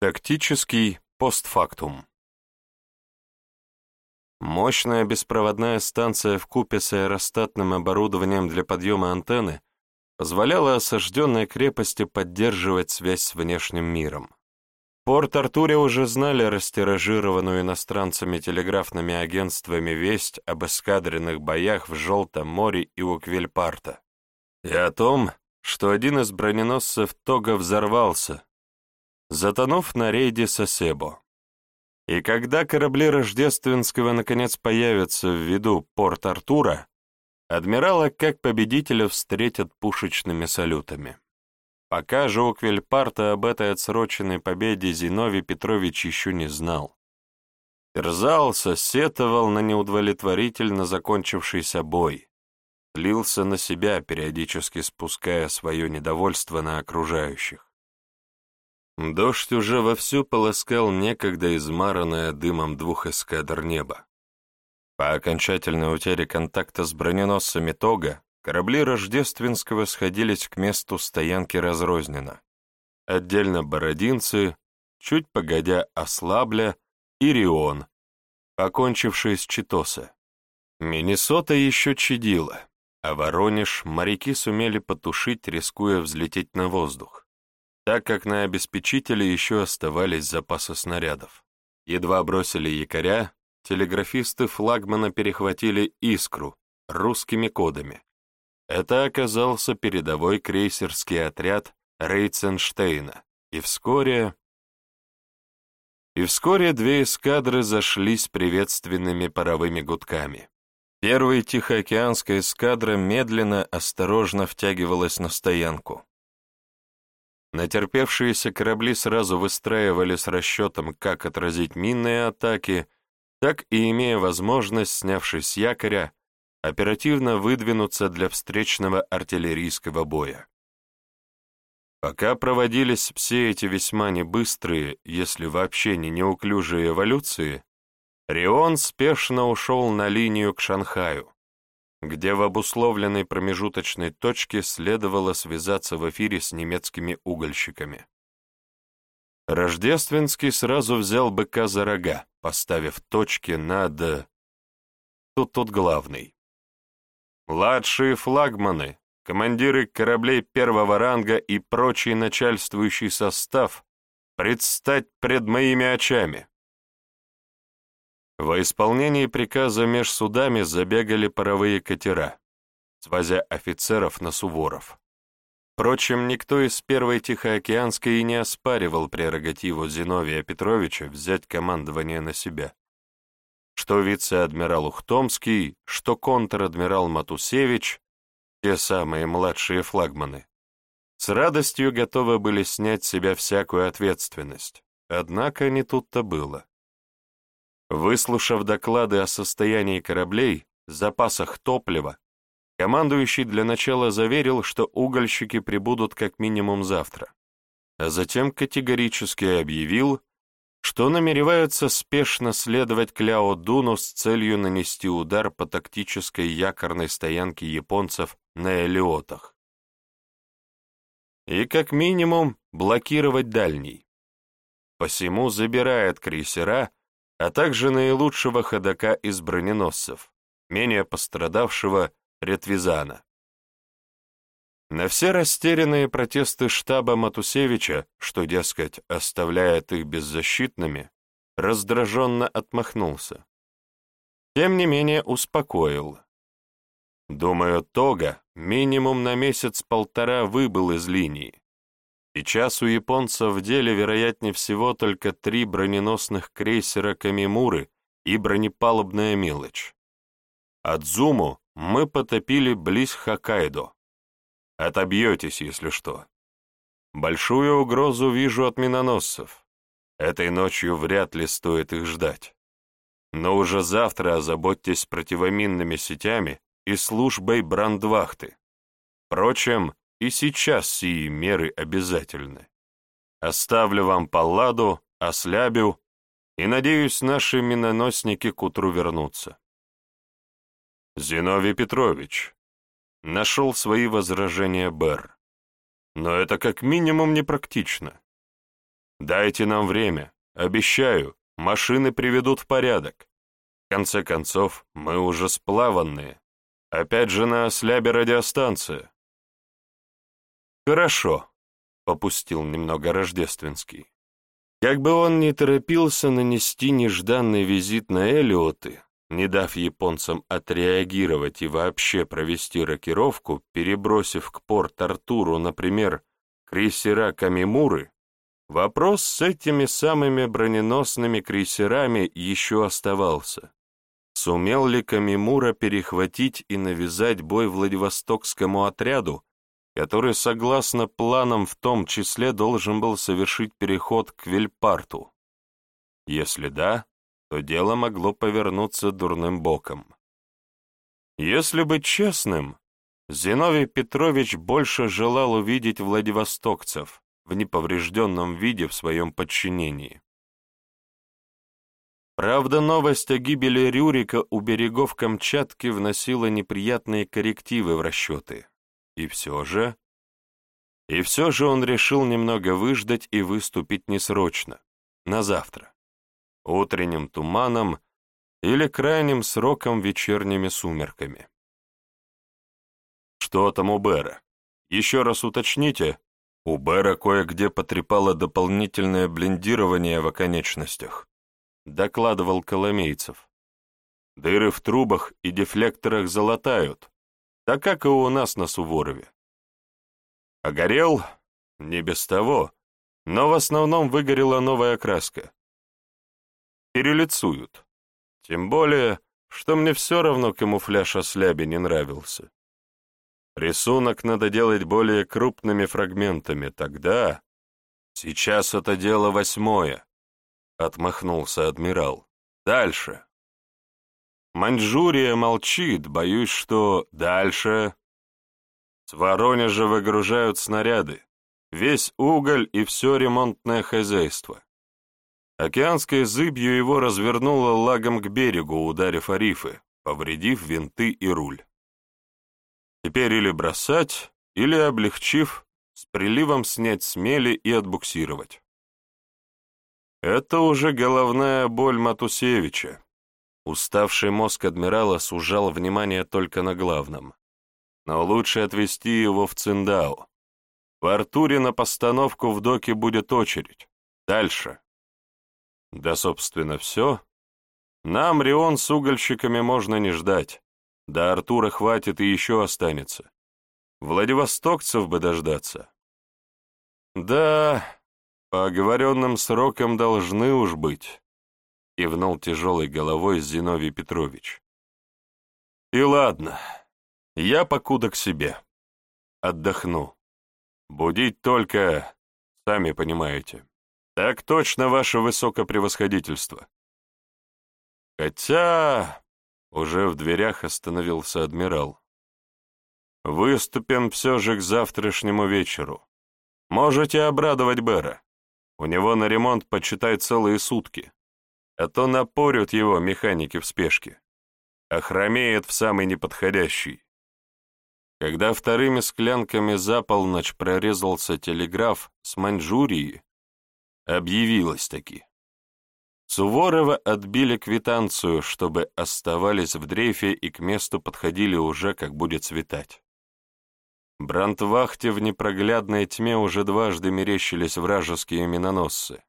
Тактический постфактум. Мощная беспроводная станция в купе с аэростатным оборудованием для подъема антенны позволяла осажденной крепости поддерживать связь с внешним миром. В Порт-Артуре уже знали растиражированную иностранцами телеграфными агентствами весть об эскадренных боях в Желтом море и у Квельпарта, и о том, что один из броненосцев Тога взорвался, затонув на рейде Сосебо. И когда корабли Рождественского наконец появятся в виду Порт-Артура, адмирала как победителя встретят пушечными салютами. Пока же у Квельпарта об этой отсроченной победе Зиновий Петрович еще не знал. Терзался, сетовал на неудовлетворительно закончившийся бой, лился на себя, периодически спуская свое недовольство на окружающих. Дождь уже вовсю полоскал некогда измаранное дымом двух эскадр неба. По окончательной утере контакта с броненосцами Тога, корабли Рождественского сходились к месту стоянки разрозненно. Отдельно Бородинцы, чуть погодя Ослабля и Рион, окончившие с Читоса. Миннесота еще чадила, а Воронеж моряки сумели потушить, рискуя взлететь на воздух так как на обеспечителе еще оставались запасы снарядов. Едва бросили якоря, телеграфисты флагмана перехватили «Искру» русскими кодами. Это оказался передовой крейсерский отряд Рейценштейна, и вскоре... И вскоре две эскадры зашли с приветственными паровыми гудками. Первая Тихоокеанская эскадра медленно, осторожно втягивалась на стоянку. Натерпевшиеся корабли сразу выстраивали с расчетом, как отразить минные атаки, так и, имея возможность, снявшись с якоря, оперативно выдвинуться для встречного артиллерийского боя. Пока проводились все эти весьма небыстрые, если вообще не неуклюжие эволюции, Рион спешно ушел на линию к Шанхаю, где в обусловленной промежуточной точке следовало связаться в эфире с немецкими угольщиками. Рождественский сразу взял быка за рога, поставив точки над... Тут тут главный. Младшие флагманы, командиры кораблей первого ранга и прочий начальствующий состав предстать пред моими очами. Во исполнении приказа меж судами забегали паровые катера, свозя офицеров на Суворов. Впрочем, никто из Первой Тихоокеанской и не оспаривал прерогативу Зиновия Петровича взять командование на себя. Что вице-адмирал Ухтомский, что контр-адмирал Матусевич, те самые младшие флагманы, с радостью готовы были снять с себя всякую ответственность. Однако не тут-то было. Выслушав доклады о состоянии кораблей, запасах топлива, командующий для начала заверил, что угольщики прибудут как минимум завтра, а затем категорически объявил, что намереваются спешно следовать к Ляо-Дуну с целью нанести удар по тактической якорной стоянке японцев на Элиотах. И как минимум блокировать дальний. Посему забирает крейсера, а также наилучшего ходока из броненосцев, менее пострадавшего Ретвизана. На все растерянные протесты штаба Матусевича, что, дескать, оставляет их беззащитными, раздраженно отмахнулся. Тем не менее успокоил. Думаю, Тога минимум на месяц-полтора выбыл из линии, Сейчас у японцев в деле, вероятнее всего, только три броненосных крейсера Камимуры и бронепалубная мелочь. Адзуму мы потопили близ Хоккайдо. Отобьетесь, если что. Большую угрозу вижу от миноносцев. Этой ночью вряд ли стоит их ждать. Но уже завтра озаботьтесь противоминными сетями и службой брандвахты. Впрочем, и сейчас сии меры обязательны. Оставлю вам палладу, ослябю, и, надеюсь, наши миноносники к утру вернутся. Зиновий Петрович нашел свои возражения Бер. Но это как минимум непрактично. Дайте нам время. Обещаю, машины приведут в порядок. В конце концов, мы уже сплаванные. Опять же на слябе радиостанция. Хорошо, попустил немного Рождественский. Как бы он ни торопился нанести нежданный визит на Элиоты, не дав японцам отреагировать и вообще провести рокировку, перебросив к порт-Артуру, например, крейсера Камимуры, вопрос с этими самыми броненосными крейсерами еще оставался. Сумел ли Камимура перехватить и навязать бой Владивостокскому отряду, который, согласно планам, в том числе должен был совершить переход к Вильпарту? Если да, то дело могло повернуться дурным боком. Если быть честным, Зиновий Петрович больше желал увидеть владивостокцев в неповрежденном виде в своем подчинении. Правда, новость о гибели Рюрика у берегов Камчатки вносила неприятные коррективы в расчеты. И все же... И все же он решил немного выждать и выступить несрочно, на завтра, утренним туманом или крайним сроком вечерними сумерками. Что там у Бера? Еще раз уточните. У Бера кое-где потрепало дополнительное блиндирование в оконечностях докладывал Коломейцев. Дыры в трубах и дефлекторах залатают, так как и у нас на Суворове. А горел? Не без того, но в основном выгорела новая краска. Перелицуют. Тем более, что мне все равно камуфляж о не нравился. Рисунок надо делать более крупными фрагментами, тогда... Сейчас это дело восьмое. — отмахнулся адмирал. «Дальше». «Маньчжурия молчит, боюсь, что дальше...» С Воронежа выгружают снаряды, весь уголь и все ремонтное хозяйство. Океанской зыбью его развернуло лагом к берегу, ударив о рифы, повредив винты и руль. Теперь или бросать, или, облегчив, с приливом снять смели и отбуксировать. Это уже головная боль Матусевича. Уставший мозг адмирала сужал внимание только на главном. Но лучше отвезти его в Циндао. В Артуре на постановку в доке будет очередь. Дальше. Да, собственно, все. Нам Рион с угольщиками можно не ждать. До Артура хватит и еще останется. Владивостокцев бы дождаться. Да, «По оговоренным срокам должны уж быть», — кивнул тяжелой головой Зиновий Петрович. «И ладно, я покуда к себе. Отдохну. Будить только, сами понимаете. Так точно, ваше высокопревосходительство». Хотя... Уже в дверях остановился адмирал. «Выступим все же к завтрашнему вечеру. Можете обрадовать Бера. У него на ремонт почитай целые сутки. А то напорют его механики в спешке. А хромеет в самый неподходящий. Когда вторыми склянками за полночь прорезался телеграф с Маньчжурии, объявилось таки. Суворова отбили квитанцию, чтобы оставались в дрейфе и к месту подходили уже, как будет светать. Брандвахте в непроглядной тьме уже дважды мерещились вражеские миноносцы.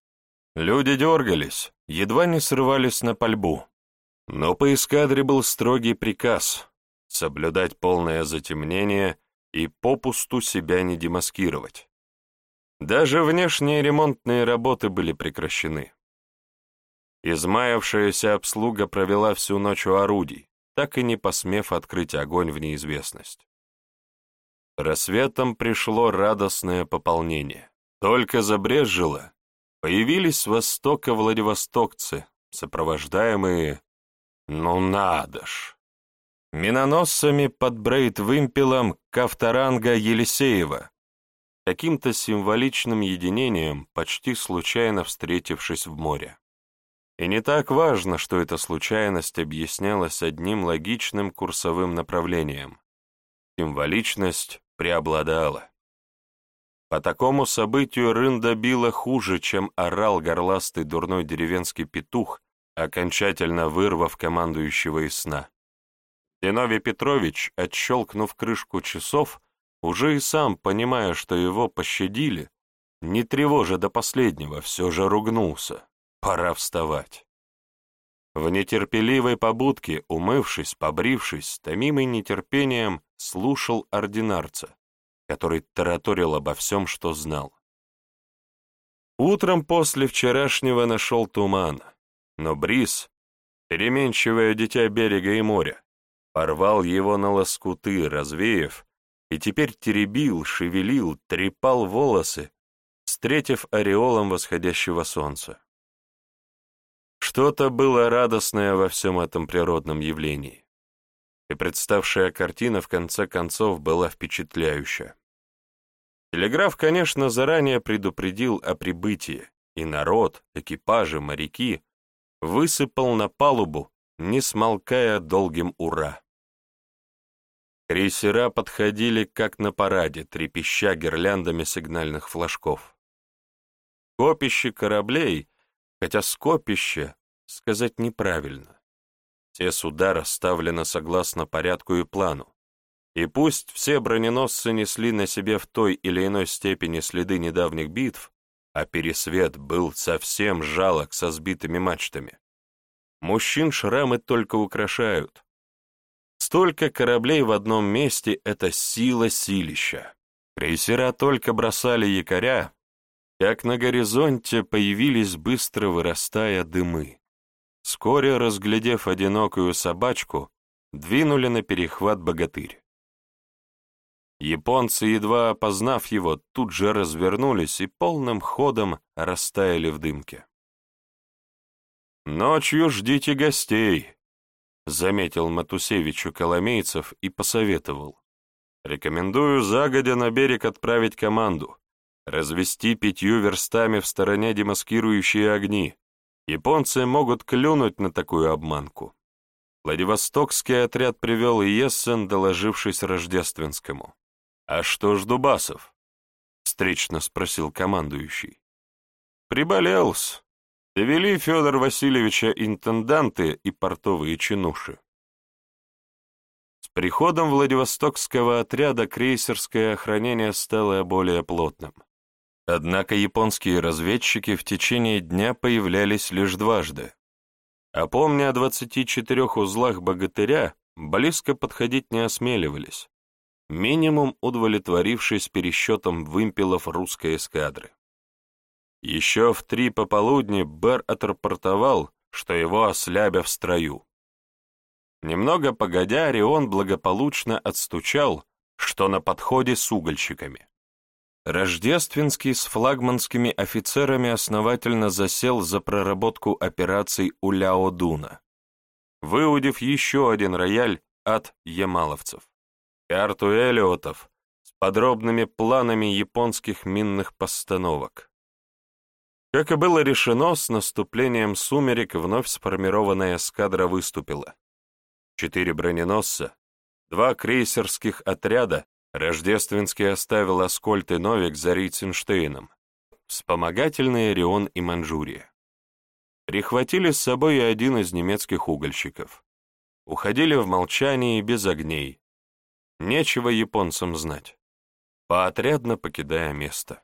Люди дергались, едва не срывались на пальбу. Но по эскадре был строгий приказ — соблюдать полное затемнение и попусту себя не демаскировать. Даже внешние ремонтные работы были прекращены. Измаявшаяся обслуга провела всю ночь у орудий, так и не посмев открыть огонь в неизвестность. Рассветом пришло радостное пополнение. Только забрежило, появились с востока владивостокцы, сопровождаемые, ну надо ж, миноносцами под брейд-вымпелом Кавторанга Елисеева, каким-то символичным единением, почти случайно встретившись в море. И не так важно, что эта случайность объяснялась одним логичным курсовым направлением. Символичность преобладала. По такому событию Рын добила хуже, чем орал горластый дурной деревенский петух, окончательно вырвав командующего из сна. Зиновий Петрович, отщелкнув крышку часов, уже и сам, понимая, что его пощадили, не тревожа до последнего, все же ругнулся. Пора вставать. В нетерпеливой побудке, умывшись, побрившись, томимый нетерпением, слушал ординарца, который тараторил обо всем, что знал. Утром после вчерашнего нашел туман, но бриз, переменчивое дитя берега и моря, порвал его на лоскуты, развеяв, и теперь теребил, шевелил, трепал волосы, встретив ореолом восходящего солнца. Что-то было радостное во всем этом природном явлении, и представшая картина в конце концов была впечатляющая. Телеграф, конечно, заранее предупредил о прибытии, и народ, экипажи, моряки высыпал на палубу, не смолкая долгим «Ура!». Крейсера подходили, как на параде, трепеща гирляндами сигнальных флажков. Копище кораблей, хотя скопище, сказать неправильно. Все суда расставлены согласно порядку и плану. И пусть все броненосцы несли на себе в той или иной степени следы недавних битв, а пересвет был совсем жалок со сбитыми мачтами. Мужчин шрамы только украшают. Столько кораблей в одном месте — это сила силища. Крейсера только бросали якоря, как на горизонте появились быстро вырастая дымы. Вскоре, разглядев одинокую собачку, двинули на перехват богатырь. Японцы, едва опознав его, тут же развернулись и полным ходом растаяли в дымке. «Ночью ждите гостей», — заметил Матусевичу Коломейцев и посоветовал. «Рекомендую загодя на берег отправить команду, развести пятью верстами в стороне демаскирующие огни. Японцы могут клюнуть на такую обманку». Владивостокский отряд привел Иессен, доложившись Рождественскому. «А что ж Дубасов?» — встречно спросил командующий. «Приболелся. Довели Федор Васильевича интенданты и портовые чинуши. С приходом Владивостокского отряда крейсерское охранение стало более плотным. Однако японские разведчики в течение дня появлялись лишь дважды. А помня о 24 узлах богатыря, близко подходить не осмеливались, минимум удовлетворившись пересчетом вымпелов русской эскадры. Еще в три пополудни Бер отрапортовал, что его ослябя в строю. Немного погодя, Орион благополучно отстучал, что на подходе с угольщиками. Рождественский с флагманскими офицерами основательно засел за проработку операций у Ляо-Дуна, выудив еще один рояль от ямаловцев. Карту Элиотов с подробными планами японских минных постановок. Как и было решено, с наступлением сумерек вновь сформированная эскадра выступила. Четыре броненосца, два крейсерских отряда, Рождественский оставил Аскольд и Новик за Ритценштейном, вспомогательные Орион и Манчжурия. Прихватили с собой и один из немецких угольщиков. Уходили в молчании без огней. Нечего японцам знать. Поотрядно покидая место.